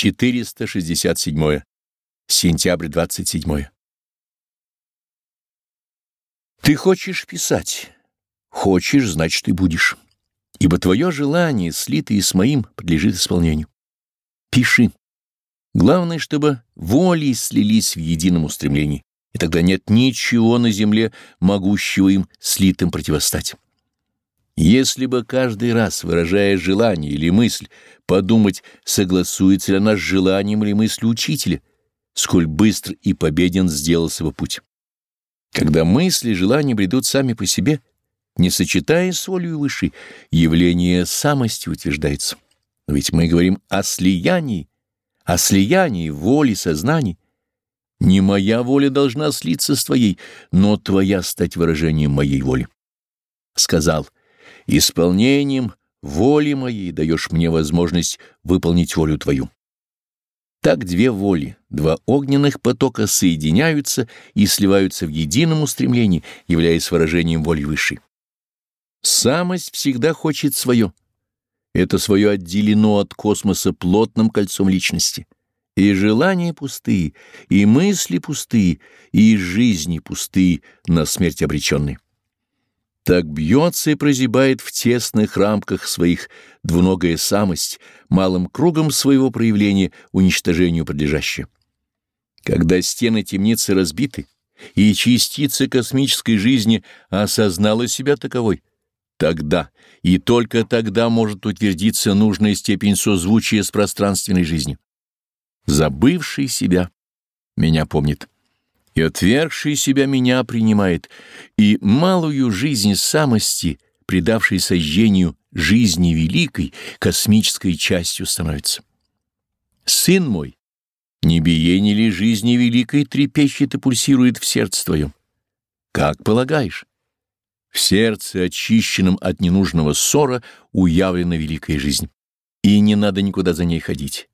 467. Сентябрь 27. Ты хочешь писать. Хочешь, значит, и будешь. Ибо твое желание, слитое с моим, подлежит исполнению. Пиши. Главное, чтобы воли слились в едином устремлении, и тогда нет ничего на земле, могущего им слитым противостать. Если бы каждый раз, выражая желание или мысль, подумать, согласуется ли она с желанием или мыслью учителя, сколь быстр и победен сделался бы путь. Когда мысли и желания бредут сами по себе, не сочетаясь с волей высшей, явление самости утверждается. Но ведь мы говорим о слиянии, о слиянии воли сознаний. Не моя воля должна слиться с твоей, но твоя стать выражением моей воли. Сказал — Исполнением воли моей даешь мне возможность выполнить волю Твою. Так две воли, два огненных потока соединяются и сливаются в едином устремлении, являясь выражением воли высшей. Самость всегда хочет свое. Это свое отделено от космоса плотным кольцом личности. И желания пустые, и мысли пустые, и жизни пустые, на смерть обреченные. Так бьется и прозябает в тесных рамках своих двуногая самость, малым кругом своего проявления уничтожению подлежащее. Когда стены темницы разбиты, и частица космической жизни осознала себя таковой, тогда и только тогда может утвердиться нужная степень созвучия с пространственной жизнью. Забывший себя меня помнит и отвергший себя меня принимает, и малую жизнь самости, предавшей сожжению жизни великой, космической частью становится. Сын мой, не биение ли жизни великой трепещет и пульсирует в сердце твоем? Как полагаешь? В сердце, очищенном от ненужного ссора, уявлена великая жизнь. И не надо никуда за ней ходить,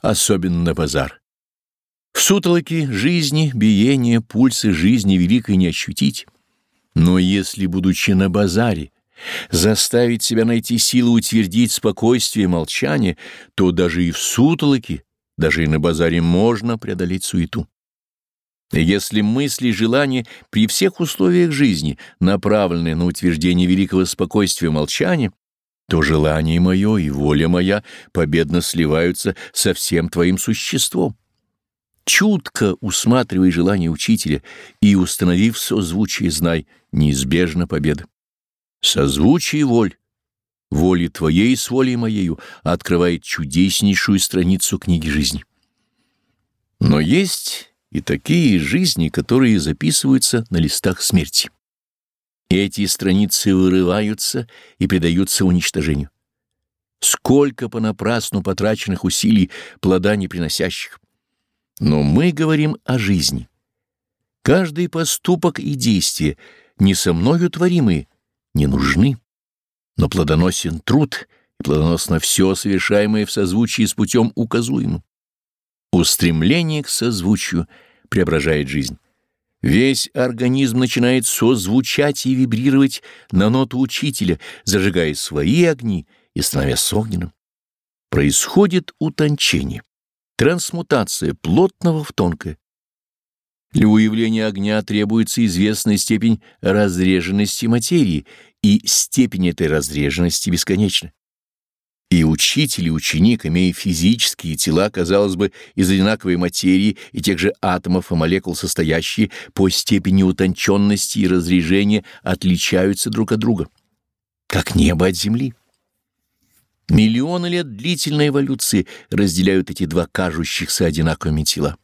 особенно на базар. Сутолоке жизни, биения, пульсы жизни великой не ощутить. Но если, будучи на базаре, заставить себя найти силу утвердить спокойствие и молчание, то даже и в сутолоке, даже и на базаре можно преодолеть суету. Если мысли и желания при всех условиях жизни направлены на утверждение великого спокойствия и молчания, то желание мое и воля моя победно сливаются со всем твоим существом чутко усматривай желание учителя и, установив созвучие, знай, неизбежна победа. Созвучие воль, воли твоей с волей моею, открывает чудеснейшую страницу книги жизни. Но есть и такие жизни, которые записываются на листах смерти. Эти страницы вырываются и предаются уничтожению. Сколько понапрасну потраченных усилий плода не приносящих. Но мы говорим о жизни. Каждый поступок и действие, не со мною творимые, не нужны, но плодоносен труд и плодоносно все совершаемое в созвучии с путем указуемым. Устремление к созвучию преображает жизнь. Весь организм начинает созвучать и вибрировать на ноту учителя, зажигая свои огни и становясь огненным. Происходит утончение трансмутация плотного в тонкое. Для уявления огня требуется известная степень разреженности материи, и степень этой разреженности бесконечна. И учитель и ученик, имея физические тела, казалось бы, из одинаковой материи и тех же атомов и молекул состоящие, по степени утонченности и разрежения отличаются друг от друга, как небо от земли. Миллионы лет длительной эволюции разделяют эти два кажущихся одинаковыми тела.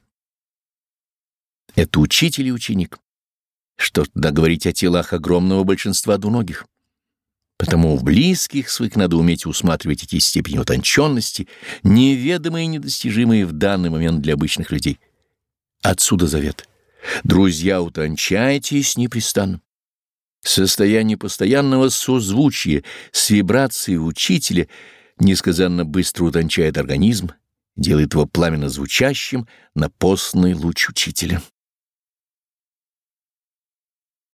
Это учитель и ученик. Что тогда говорить о телах огромного большинства двуногих? Потому в близких своих надо уметь усматривать эти степени утонченности, неведомые и недостижимые в данный момент для обычных людей. Отсюда завет. Друзья, утончайтесь непрестанно. Состояние постоянного созвучия с вибрацией учителя несказанно быстро утончает организм, делает его пламенно звучащим на постный луч учителя.